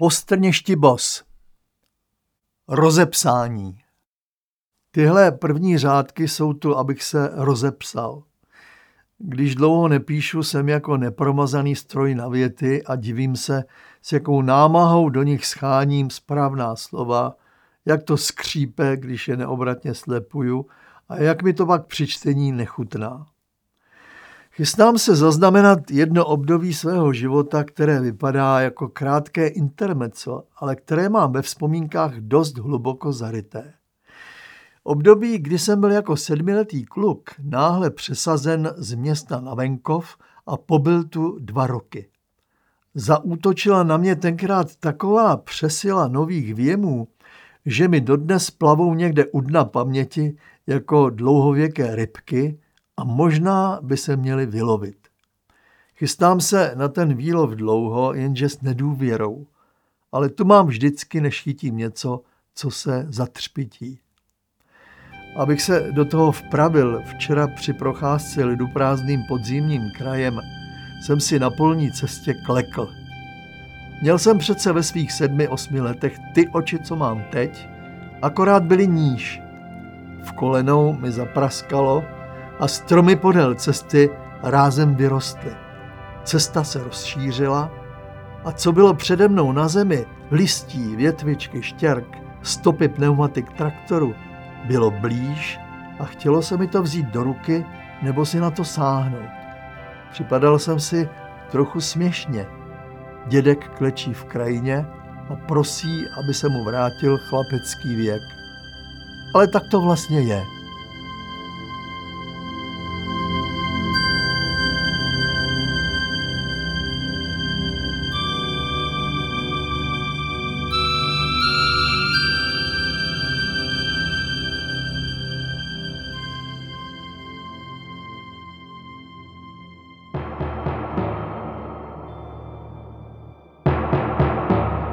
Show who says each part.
Speaker 1: Postrněšti bos. Rozepsání. Tyhle první řádky jsou tu, abych se rozepsal. Když dlouho nepíšu, jsem jako nepromazaný stroj na věty a divím se, s jakou námahou do nich scháním správná slova, jak to skřípe, když je neobratně slepuju a jak mi to pak při čtení nechutná. Chystám se zaznamenat jedno období svého života, které vypadá jako krátké intermezzo, ale které mám ve vzpomínkách dost hluboko zaryté. Období, kdy jsem byl jako sedmiletý kluk náhle přesazen z města na venkov a pobyl tu dva roky. Zaútočila na mě tenkrát taková přesila nových věmů, že mi dodnes plavou někde u dna paměti jako dlouhověké rybky a možná by se měly vylovit. Chystám se na ten výlov dlouho, jenže s nedůvěrou. Ale tu mám vždycky, než chytím něco, co se zatřpití. Abych se do toho vpravil, včera při procházce liduprázdným podzimním krajem jsem si na polní cestě klekl. Měl jsem přece ve svých sedmi, osmi letech ty oči, co mám teď, akorát byly níž. V kolenou mi zapraskalo a stromy podél cesty rázem vyrostly. Cesta se rozšířila a co bylo přede mnou na zemi, listí, větvičky, štěrk, stopy pneumatik traktoru, bylo blíž a chtělo se mi to vzít do ruky nebo si na to sáhnout. Připadal jsem si trochu směšně. Dědek klečí v krajině a prosí, aby se mu vrátil chlapecký věk. Ale tak to vlastně je.